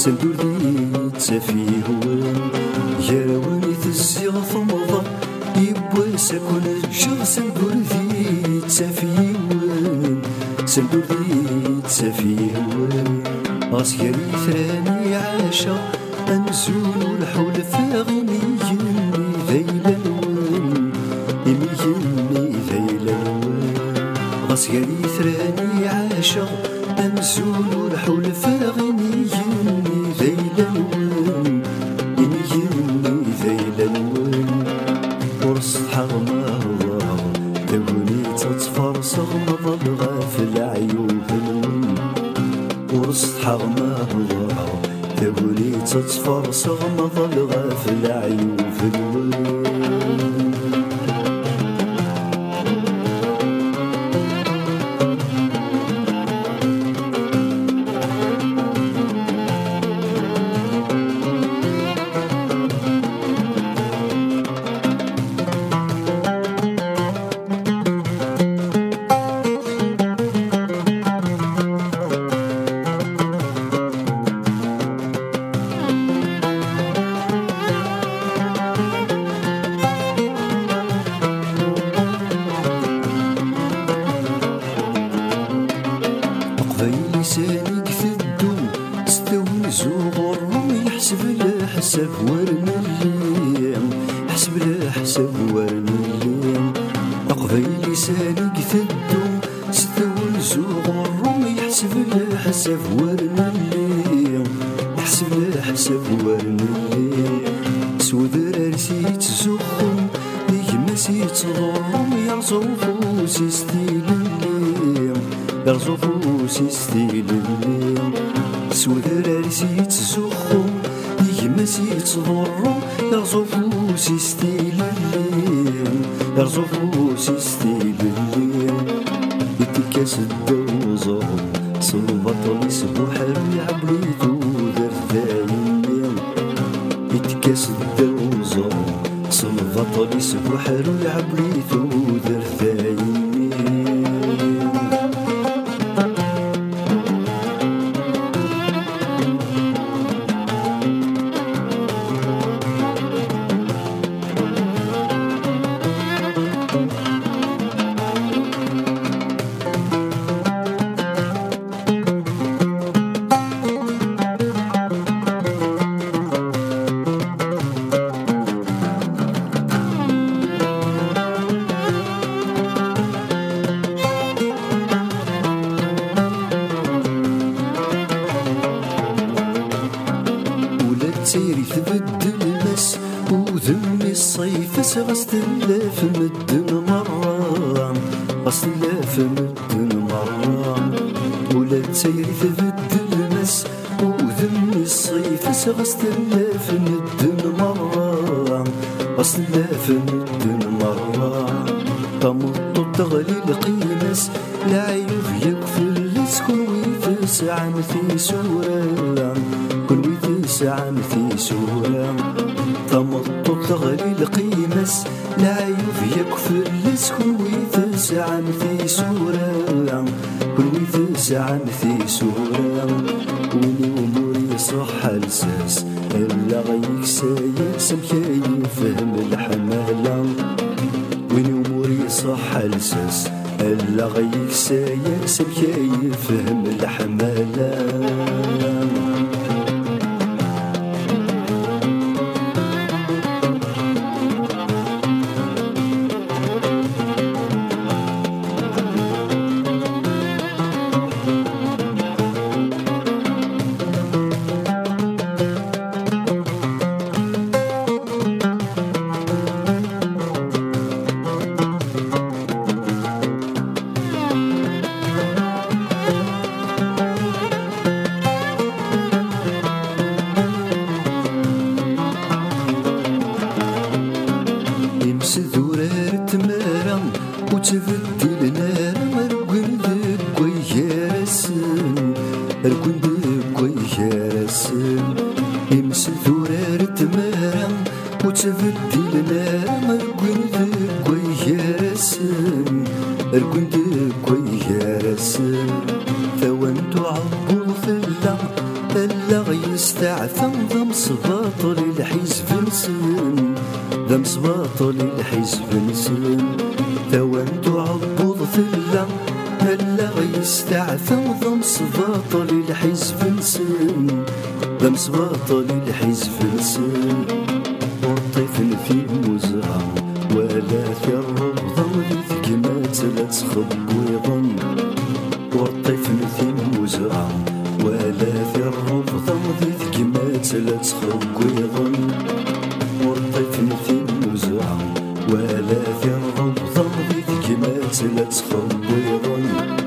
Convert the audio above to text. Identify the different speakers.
Speaker 1: Sen durdun سفيهون يا ويث الزيغ ثمضة يبوس كل الجغ سندور ذي تسفيهون سندور ذي تسفيهون أصغر ثراني عاشا أمزون والحول فاغني ذيلون إميني ذيلون أصغر ثراني عاشا أمزون والحول فاغني ذيلون وسطحة غما الغرعة تقولي تتفرص غمض الغفلة عيوب الولي حسب ورن الليم حسب الحسب ورن الليم قبيل سالك ثدو ستول سوق الروم يحسب حسب ورن الليم حسب لا حسب ورن الليم سودر رسي تزخم يجمسي تضرم ينصر فوسي ستيل الليم يرزو فوسي ستيل الليم سودر رسي تزخم يمس يتضر يرزو فوسي ستيل الليل. يرزو فوسي ستيل الليل. يتكاس الدوزر سلبطل يسبحر يعبريتو دار ذاين يتكاس الدوزر سلبطل يسبحر يعبريتو بس غستلف مدن مرة غستلف مدن مرة ولا تسيري تبدل المس وذم الصيف غستلف مدن مرة غستلف مدن مرة تمط تغلي القيمس لا عيوب يكفل كل ويتسع في سورة كل ويتسع في سورة تمطط تغلي القيمس لا يوف يكفر لسكن ويثس عن في سورة ويثس عن في سورة ولي أموري صح الساس. إلا غيك سايس مكاي فهم الحمالة ولي أموري صح الساس. إلا غيك سايس مكاي فهم الحمالة وتبدلنا مرقن دقوي يا رسم رقن دقوي يا رسم امس ثورار تمارا وتبدلنا مرقن دقوي يا رسم رقن دقوي يا رسم ثوان تعبر فلا فلا يستعثم ضم صباطل الحزب نسم ذم صباطل الحزب نسم ثوان تعبر في اللغ اللغ يستعثم ضم صباط للحزب نسن ذم صباط للحزب نسن والطفل في مزرعة ولا في الروضة ولذك ما لا تخب ويظن والطفل في مزرعة ولا في الروضة ولذك ما لا تخب ويظن لا تخب ويظن